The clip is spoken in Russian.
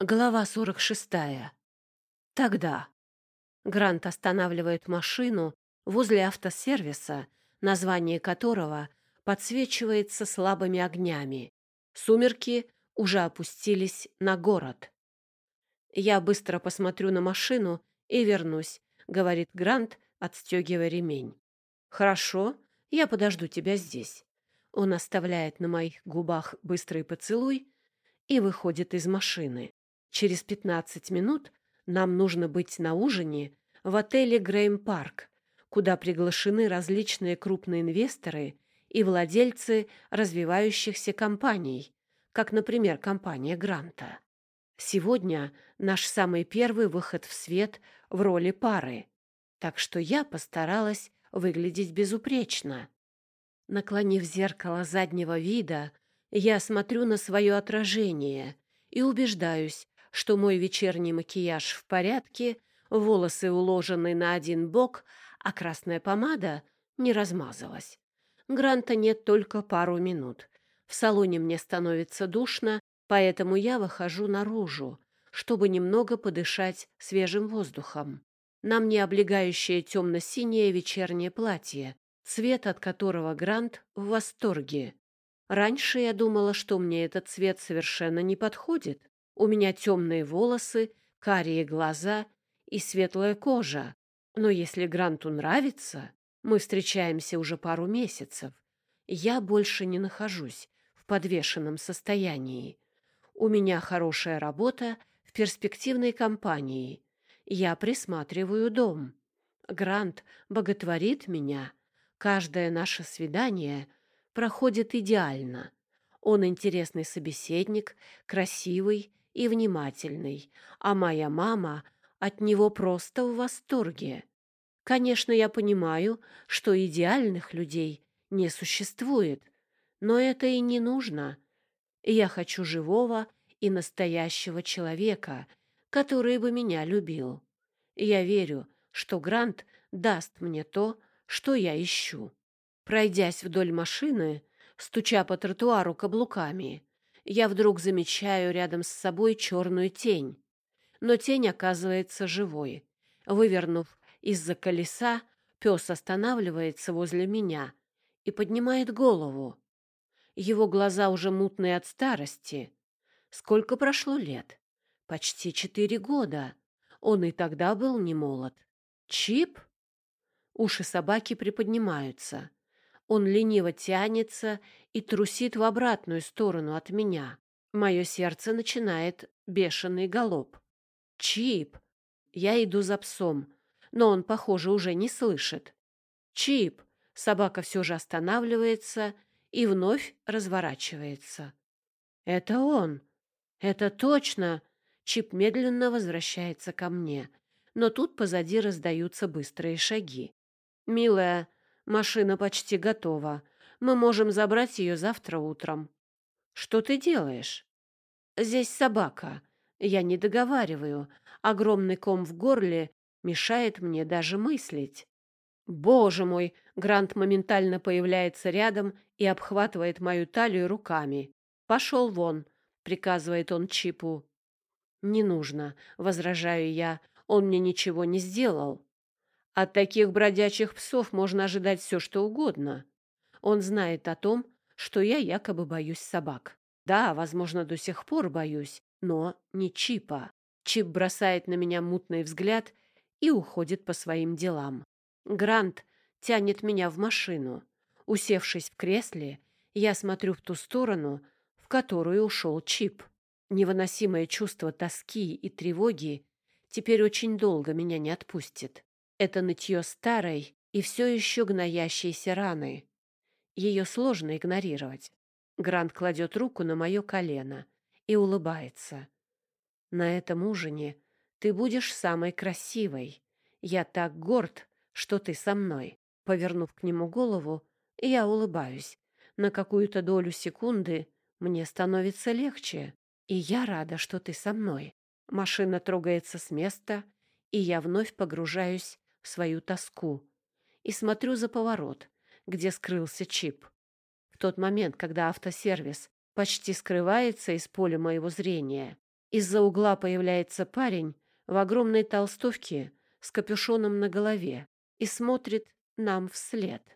Глава 46. Тогда. Грант останавливает машину возле автосервиса, название которого подсвечивается слабыми огнями. Сумерки уже опустились на город. «Я быстро посмотрю на машину и вернусь», — говорит Грант, отстегивая ремень. «Хорошо, я подожду тебя здесь». Он оставляет на моих губах быстрый поцелуй и выходит из машины. Через 15 минут нам нужно быть на ужине в отеле Грейм Парк, куда приглашены различные крупные инвесторы и владельцы развивающихся компаний, как, например, компания Гранта. Сегодня наш самый первый выход в свет в роли пары, так что я постаралась выглядеть безупречно. Наклонив зеркало заднего вида, я смотрю на свое отражение и убеждаюсь, что мой вечерний макияж в порядке, волосы уложены на один бок, а красная помада не размазалась. Гранта нет только пару минут. В салоне мне становится душно, поэтому я выхожу наружу, чтобы немного подышать свежим воздухом. На мне облегающее темно-синее вечернее платье, цвет от которого Грант в восторге. Раньше я думала, что мне этот цвет совершенно не подходит, у меня темные волосы, карие глаза и светлая кожа. Но если Гранту нравится, мы встречаемся уже пару месяцев, я больше не нахожусь в подвешенном состоянии. У меня хорошая работа в перспективной компании. Я присматриваю дом. Грант боготворит меня. Каждое наше свидание проходит идеально. Он интересный собеседник, красивый и внимательный, а моя мама от него просто в восторге. Конечно, я понимаю, что идеальных людей не существует, но это и не нужно. Я хочу живого и настоящего человека, который бы меня любил. Я верю, что Грант даст мне то, что я ищу. Пройдясь вдоль машины, стуча по тротуару каблуками, я вдруг замечаю рядом с собой черную тень. Но тень оказывается живой. Вывернув из-за колеса, пес останавливается возле меня и поднимает голову. Его глаза уже мутные от старости. Сколько прошло лет? Почти четыре года. Он и тогда был не молод. Чип? Уши собаки приподнимаются. Он лениво тянется и трусит в обратную сторону от меня. Мое сердце начинает бешеный галоп. «Чип!» Я иду за псом, но он, похоже, уже не слышит. «Чип!» Собака все же останавливается и вновь разворачивается. «Это он! Это точно!» Чип медленно возвращается ко мне, но тут позади раздаются быстрые шаги. «Милая, Машина почти готова. Мы можем забрать ее завтра утром. Что ты делаешь? Здесь собака. Я не договариваю. Огромный ком в горле мешает мне даже мыслить. Боже мой, Грант моментально появляется рядом и обхватывает мою талию руками. Пошел вон, приказывает он Чипу. Не нужно, возражаю я. Он мне ничего не сделал. От таких бродячих псов можно ожидать все, что угодно. Он знает о том, что я якобы боюсь собак. Да, возможно, до сих пор боюсь, но не Чипа. Чип бросает на меня мутный взгляд и уходит по своим делам. Грант тянет меня в машину. Усевшись в кресле, я смотрю в ту сторону, в которую ушел Чип. Невыносимое чувство тоски и тревоги теперь очень долго меня не отпустит. Это нытье старой и все еще гноящейся раны. Ее сложно игнорировать. Грант кладет руку на мое колено и улыбается. «На этом ужине ты будешь самой красивой. Я так горд, что ты со мной». Повернув к нему голову, я улыбаюсь. На какую-то долю секунды мне становится легче, и я рада, что ты со мной. Машина трогается с места, и я вновь погружаюсь свою тоску и смотрю за поворот, где скрылся чип. В тот момент, когда автосервис почти скрывается из поля моего зрения, Из-за угла появляется парень в огромной толстовке с капюшоном на голове и смотрит нам вслед.